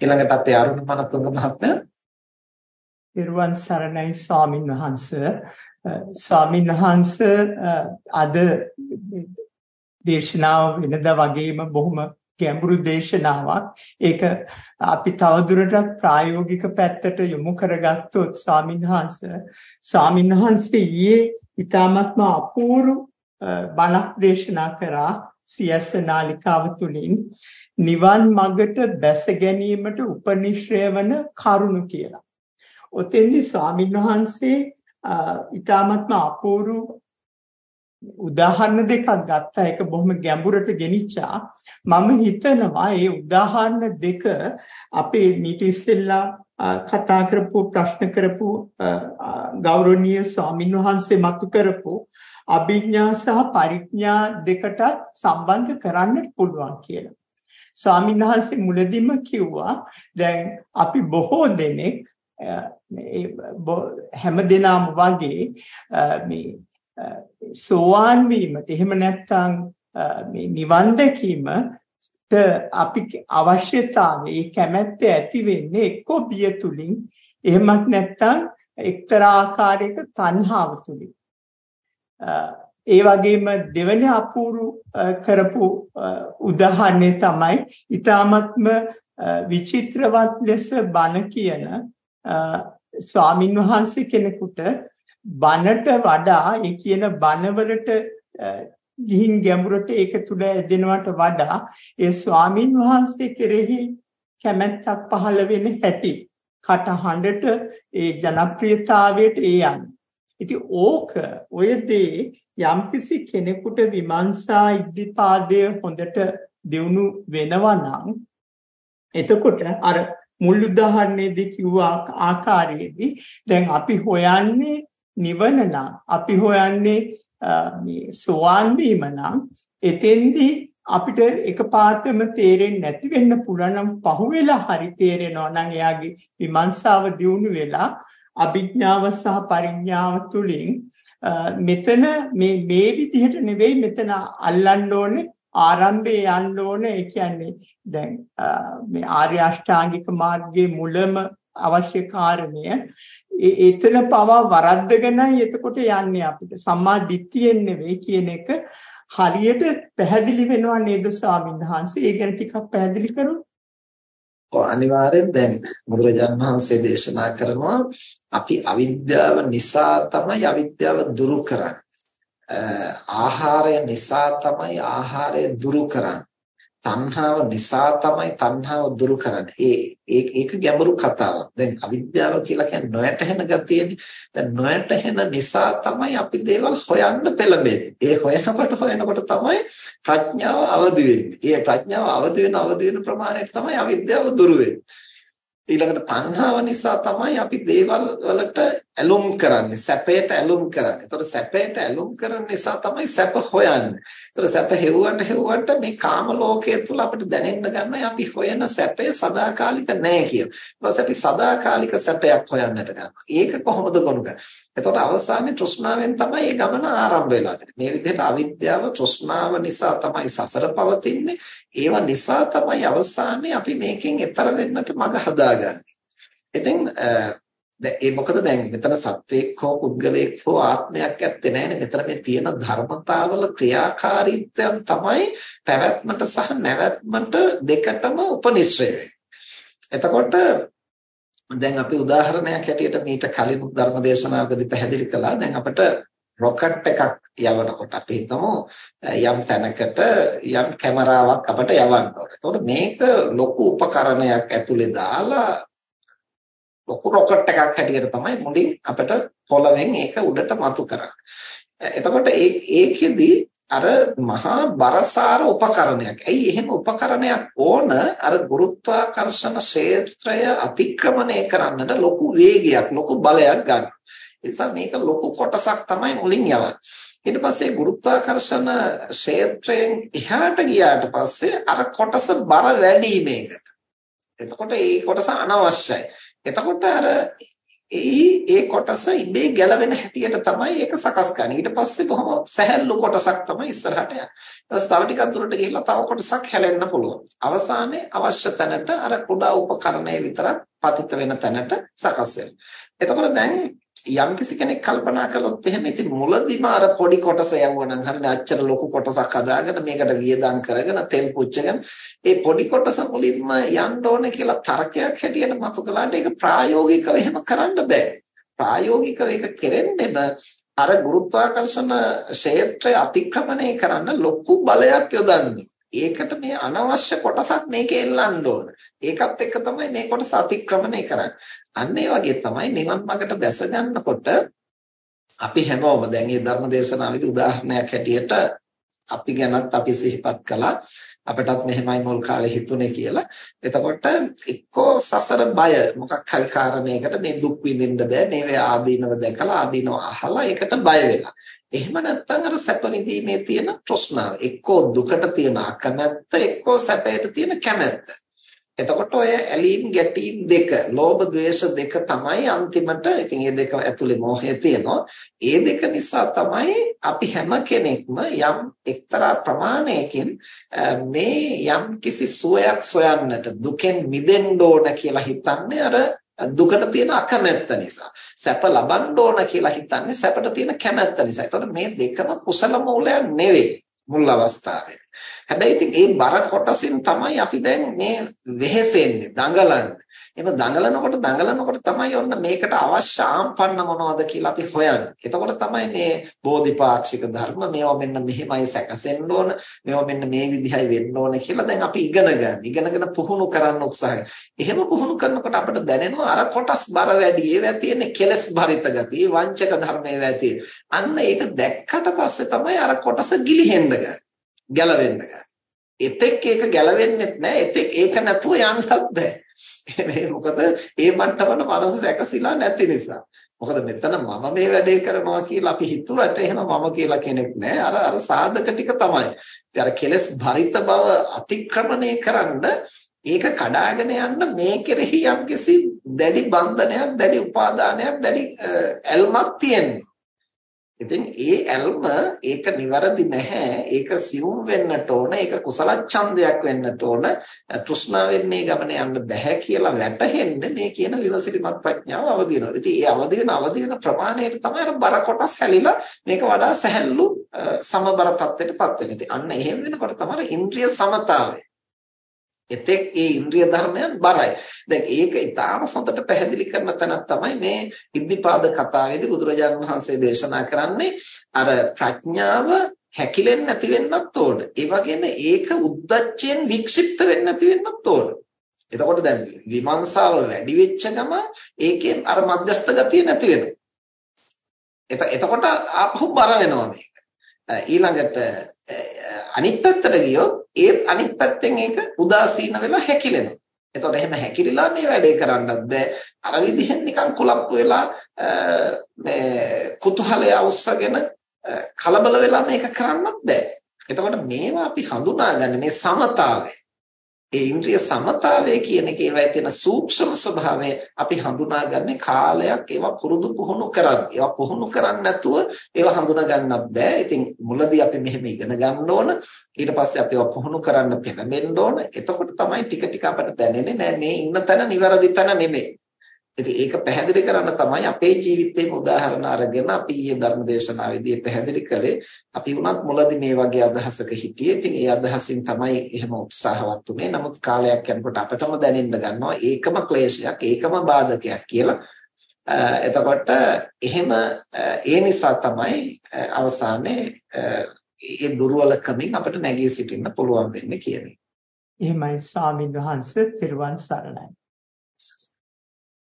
ඊළඟට අපේ අරුණ මනතුංග මහත්මයා. පිරුවන් සරණයි ස්වාමින් වහන්සේ ස්වාමින් වහන්සේ අද දේශනාව වෙනදා වගේම බොහොම ගැඹුරු දේශනාවක්. ඒක අපි තවදුරටත් ප්‍රායෝගික පැත්තට යොමු කරගත්තොත් ස්වාමින් වහන්සේ ස්වාමින් වහන්සේ ඊයේ ඊ타මත්ම අපූර්ව බණක් දේශනා කරා සියස නාලිකාව තුලින් නිවන් මඟට බැස ගැනීමට උපනිශ්‍රය වන කරුණු කියලා. ඔතෙන්දි ස්වාමින් වහන්සේ ඊ타මත්ම අපූර්ව උදාහරණ දෙකක් ගත්තා ඒක බොහොම ගැඹුරට ගෙනිච්චා මම හිතනවා මේ උදාහරණ දෙක අපේ මීට ඉස්සෙල්ලා කතා කරපු ප්‍රශ්න කරපු ගෞරවනීය ස්වාමින් වහන්සේ මතු කරපු අභිඥා සහ පරිඥා දෙකට සම්බන්ධ කරන්න පුළුවන් කියලා. ස්වාමීන් වහන්සේ මුලදිම කිව්වා දැන් අපි බොහෝ දෙනෙක් හැම දිනම වගේ මේ සෝවාන් වීමට එහෙම නැත්නම් මේ නිවන් දැකීමට අපි අවශ්‍යතාවය ඒ කැමැත්ත ඇති වෙන්නේ එක්ක බිය තුලින්. එහෙමත් නැත්නම් එක්තරා ආකාරයක තණ්හාව තුලින්. ඒ වගේම දෙවෙනි අපූරු කරපු උදාහරණය තමයි ඊ타මත්ම විචිත්‍රවත් ලෙස බණ කියන ස්වාමින් වහන්සේ කෙනෙකුට බනට වඩා ඒ කියන බනවලට ගිහින් ගැඹුරට ඒක තුල ඇදෙනවට වඩා ඒ ස්වාමින් වහන්සේ කෙරෙහි කැමැත්තක් පහළ වෙන හැටි කටහඬට ඒ ජනප්‍රියතාවයට ඒ යන්නේ. ඉතින් ඕක ඔය දේ යම්කිසි කෙනෙකුට විමර්ශා ඉද්ධිපාදය හොඳට දියුණු වෙනවා නම් එතකොට අර මුල් උදාහරණයේදී කිව්ව ආකාරයේදී දැන් අපි හොයන්නේ නිවන නම් අපි හොයන්නේ මේ සෝවාන් වීම නම් එතෙන්දී අපිට එකපාරටම තේරෙන්නේ නැති වෙන්න පුළුවන් නම් පහුවෙලා හරි තේරෙනවා නම් එයාගේ විමර්ශාව දියුණු වෙලා අභිඥාව සහ පරිඥාව තුලින් මෙතන මේ මේ විදිහට නෙවෙයි මෙතන අල්ලන්න ඕනේ ආරම්භයේ යන්න ඕනේ. ඒ කියන්නේ දැන් මේ ආර්ය අෂ්ටාංගික මාර්ගයේ මුලම අවශ්‍ය කාරණය. එතන පවා වරද්දගෙනයි එතකොට යන්නේ අපිට. සම්මා දිට්ඨියෙන් නෙවෙයි කියන එක හරියට පැහැදිලි වෙනවා නේද ස්වාමීන් වහන්සේ? ඒ ගැන ටිකක් පැහැදිලි කරමු ඔව් අනිවාර්යෙන් දැන් බුදුරජාණන් වහන්සේ දේශනා කරනවා අපි අවිද්‍යාව නිසා තමයි අවිද්‍යාව දුරු කරන්නේ. ආහාරය නිසා තමයි ආහාරය දුරු කරන්නේ. තණ්හාව නිසා තමයි තණ්හාව දුරු කරන්නේ. ඒ ඒක ගැඹුරු කතාවක්. දැන් අවිද්‍යාව කියලා කියන්නේ නොයැටහෙන ගතියනේ. දැන් නොයැටහෙන නිසා තමයි අපි දේවල් හොයන්න පෙළඹෙන්නේ. ඒ හොයනකොට හොයනකොට තමයි ප්‍රඥාව අවදි වෙන්නේ. ඒ ප්‍රඥාව අවදි වෙන අවදි වෙන ප්‍රමාණයට තමයි අවිද්‍යාව දුරු වෙන්නේ. ඊළඟට තණ්හාව නිසා තමයි අපි දේවල් වලට ඇලුම් කරන්නේ සැපයට ඇලුම් කරන්නේ. ඒතකොට සැපයට ඇලුම් කරන නිසා තමයි සැප හොයන්නේ. ඒතකොට සැප හෙව්වට හෙව්වට මේ කාම ලෝකයේ තුල අපිට දැනෙන්න ගන්නවා අපි හොයන සැපේ සදාකාලික නෑ කියලා. ඊට පස්සේ අපි සදාකාලික සැපයක් හොයන්නට ගන්නවා. ඒක කොහොමද ගොනුගන්නේ? එතකොට අවසානයේ තෘෂ්ණාවෙන් තමයි මේ ගමන ආරම්භ වෙලා තියෙන්නේ. මේ විදිහට අවිද්‍යාව තෘෂ්ණාව නිසා තමයි සසර පවතින්නේ. ඒව නිසා තමයි අවසානයේ අපි මේකෙන් එතර වෙන්නට මඟ හදාගන්නේ. ඉතින් දැන් ඒ මොකද දැන් මෙතන සත්වයක් හෝ පුද්ගලයෙක් හෝ ආත්මයක් ඇත්තේ නැහැනේ මෙතන මේ තියෙන ධර්මතාවල ක්‍රියාකාරීත්වයන් තමයි පැවැත්මට සහ නැවැත්මට දෙකටම උපනිශ්‍රය එතකොට දැන් අපි උදාහරණයක් හැටියට මීට කලින් ධර්ම දේශනාවකදී පැහැදිලි කළා. දැන් අපිට රොකට් එකක් යවනකොට අපි හිතමු යම් තැනකට යම් කැමරාවක් අපිට යවන්න ඕනේ. එතකොට මේක ලොකු උපකරණයක් ඇතුලේ දාලා ලොකු රොකට් එකක් හැටියට තමයි මුලින් අපිට පොළවෙන් ඒක උඩට මතු කරන්නේ. එතකොට ඒකෙදි අර මහා බරසාර උපකරණයක්. ඇයි එහෙම උපකරණයක් ඕන අර ගුරුත්වාකර්ෂණ ක්ෂේත්‍රය අතික්‍රමණය කරන්නට ලොකු වේගයක්, ලොකු බලයක් ගන්න. ඒ නිසා මේක ලොකු කොටසක් තමයි මුලින් යවන්නේ. ඊට පස්සේ ගුරුත්වාකර්ෂණ ක්ෂේත්‍රයෙන් එහාට ගියාට පස්සේ අර කොටස බර වැඩි මේකට. එතකොට ඒ කොටස අනවශ්‍යයි. එතකොට අර ඒ ඒ කොටස ඉබේ ගැලවෙන හැටියට තමයි ඒක සකස් කරන්නේ. ඊට පස්සේ බොහොම සැහැල්ලු කොටසක් තමයි ඉස්සරහට යන්නේ. ඊට තව ටිකක් දුරට ගිහිල්ලා තව කොටසක් හැලෙන්න පුළුවන්. අවසානයේ අවශ්‍ය තැනට අර කුඩා උපකරණය විතරක් පතිත වෙන තැනට සකස් වෙනවා. එතකොට දැන් යම් කිසි කෙනෙක් කල්පනා කළොත් එහෙම ඉතින් මුලදිම අර පොඩි කොටස යවුවනම් හරියට අච්චර ලොකු කොටසක් හදාගෙන මේකට වියදම් කරගෙන තෙල් පුච්චගෙන ඒ පොඩි කොටස මුලින්ම යන්න ඕනේ කියලා තර්කයක් හැටියට මතු කළාට ඒක ප්‍රායෝගිකව එහෙම කරන්න බෑ. ප්‍රායෝගිකව ඒක කෙරෙන්නේම අර ගුරුත්වාකර්ෂණ ක්ෂේත්‍රය අතික්‍රමණය කරන්න ලොකු බලයක් යොදන්නේ. ඒකට මේ අනවශ්‍ය කොටසක් මේකේ එල්ලන්න ඕන. ඒකත් එක්ක තමයි මේ කොටස අතික්‍රමණය කරන්නේ. අන්න ඒ වගේ තමයි නිවන් මාර්ගට බැස ගන්නකොට අපි හැමෝම දැන් මේ ධර්ම දේශනාවේදී උදාහරණයක් හැටියට අපි ගැනත් අපි සිහිපත් කළා අපටත් මෙහෙමයි මුල් කාලේ හිතුනේ කියලා. එතකොට එක්කෝ සසර බය මොකක් හරි කාරණයකට මේ දුක් විඳින්න බෑ මේවේ ආදීනව දැකලා ආදීනව අහලා ඒකට බය වෙලා. එහෙම නැත්නම් අර සැප විඳීමේ තියෙන තෘෂ්ණාව එක්කෝ දුකට තියෙන අකමැත්ත එක්කෝ සැපයට තියෙන කැමැත්ත එතකොට ඔය ඇලීම් ගැටීම් දෙක ලෝභ ද්වේෂ දෙක තමයි අන්තිමට ඉතින් මේ දෙක ඇතුලේ මෝහය තියෙනවා ඒ දෙක නිසා තමයි අපි හැම කෙනෙක්ම යම් එක්තරා ප්‍රමාණයකින් මේ යම් කිසි සුවයක් සොයන්නට දුකෙන් මිදෙන්න ඕන කියලා හිතන්නේ අර දුකට තියෙන අකමැත්ත නිසා සැප ලබන්න ඕන කියලා හිතන්නේ සැපට තියෙන කැමැත්ත නිසා. ඒතකොට මේ දෙකම කුසල මූලයන් නෙවෙයි මුල් අවස්ථාවේ. හැබැයි ඉතින් මේ බර කොටසින් තමයි අපි දැන් මේ වෙහෙසෙන්නේ, දඟලන්නේ. එහෙම දඟලනකොට දඟලනකොට තමයි ඔන්න මේකට අවශ්‍ය ආම්පන්න මොනවද කියලා අපි හොයන්නේ. එතකොට තමයි මේ බෝධිපාක්ෂික ධර්ම මේවා මෙන්න මෙහෙමයි සැකසෙන්න ඕන, මේවා මෙන්න මේ විදිහයි වෙන්න ඕන කියලා දැන් අපි ඉගෙන ගන්න. ඉගෙනගෙන පුහුණු කරන්න උත්සාහය. එහෙම පුහුණු කරනකොට අපිට දැනෙනවා අර කොටස් බර වැඩි. ඒවා තියෙන කෙලස් භරිත ගතිය, වංචක ධර්ම ඒවා තියෙන. අන්න ඒක දැක්කට පස්සේ තමයි අර කොටස ගිලිහෙන්න ගන්නේ. ගැලවෙන්න ගන්නේ. එතෙක් ඒක ගැලවෙන්නේ නැහැ. එතෙක් ඒක නැතුව යන්නත් බෑ. මේ මොකද ඒ මට්ටමන මනස සැකසিলা නැති නිසා. මොකද මෙතන මම මේ වැඩේ කරනවා කියලා අපි හිතුවට එහෙම මම කියලා කෙනෙක් නැහැ. අර අර සාධක ටික තමයි. ඉතින් අර කෙලස් භරිත බව අතික්‍රමණය කරන්න ඒක කඩාගෙන යන්න මේ කෙරෙහි යම්කිසි දැඩි බන්ධනයක්, දැඩි උපාදානයක්, දැඩි ඇල්මක් තියෙනවා. ඉතින් ඒ ඇල්ම ඒක નિවරදි නැහැ. ඒක සියුම් වෙන්නට ඕන. ඒක කුසල ඡන්දයක් වෙන්නට ඕන. තෘෂ්ණාවෙන් මේ ගමන යන්න බෑ කියලා වැටහෙන්නේ මේ කියන විවසිලිමත් ප්‍රඥාව අවදි වෙනවා. ඉතින් ඒ අවදි වෙන අවදි වෙන ප්‍රමාණයට තමයි අර බර කොටස් හැලිලා මේක වඩා සැහැල්ලු සමබර තත්ත්වයටපත් වෙන්නේ. ඉතින් අන්න එහෙම වෙනකොට තමයි ඉන්ද්‍රිය සමතාවය එතෙක් ඒ ඉන්ද්‍රිය ධර්මයන් බරයි. දැන් ඒක ඊටාම හොඳට පැහැදිලි කරන තැනක් තමයි මේ ඉද්ධිපාද කතාවේදී බුදුරජාණන් වහන්සේ දේශනා කරන්නේ අර ප්‍රඥාව හැකිලෙන්නේ නැති වෙන්නත් ඕන. ඒ වගේම ඒක උද්දච්චයෙන් වික්ෂිප්ත වෙන්නේ නැති වෙන්නත් ඕන. එතකොට දැන් විමර්ශාව වැඩි වෙච්ච ගම ඒකෙන් අර මධ්‍යස්ථ ගතිය නැති වෙනවා. එතකොට ආපහු බර වෙනවා මේක. ඊළඟට අනිත් පැත්තට ගියොත් ඒත් අනිත් පැත්තෙන් ඒක උදාසීන වෙලා හැකිලෙනවා. එතකොට එහෙම හැකිලිලා මේ වැඩේ කරන්නත් බෑ. අර විදිහෙන් නිකන් කුලප්පු වෙලා මේ කුතුහලය අවශ්‍යගෙන කලබල වෙලා මේක කරන්නත් බෑ. එතකොට මේවා අපි හඳුනාගන්නේ මේ සමතාවය. ඒ ඉන්ද්‍රිය සමතාවය කියන එකේ ඒවයි තියෙන සූක්ෂම ස්වභාවය අපි හඳුනාගන්නේ කාලයක් ඒවා පුරුදු පුහුණු කරද්දී. ඒවා පුහුණු කරන්නේ නැතුව ඒවා හඳුනා ගන්නත් බෑ. ඉතින් මුලදී අපි මෙහෙම ඉගෙන ගන්න ඕන. ඊට පස්සේ අපි ඒවා පුහුණු කරන්න පෙළඹෙන්න ඕන. එතකොට තමයි ටික ටික අපට දැනෙන්නේ නෑ මේ ඉන්න තැන නිවැරදි තැන නෙමෙයි. ඉතින් ඒක පැහැදිලි කරන්න තමයි අපේ ජීවිතේම උදාහරණ අරගෙන අපි ඊයේ ධර්ම දේශනාවේදී පැහැදිලි කළේ අපි වුණත් මුලදී මේ වගේ අදහසක හිටියේ. ඉතින් ඒ අදහසින් තමයි එහෙම උත්සාහවත් උනේ. නමුත් කාලයක් යනකොට අපටම දැනෙන්න ගන්නවා ඒකම ක්ලේශයක්, ඒකම බාධකයක් කියලා. එතකොට එහෙම ඒ නිසා තමයි අවසානයේ ඒ දුර්වලකමින් අපිට නැගී සිටින්න පුළුවන් වෙන්නේ කියන්නේ. එහෙමයි ස්වාමීන් වහන්සේ තෙරුවන් සරණයි.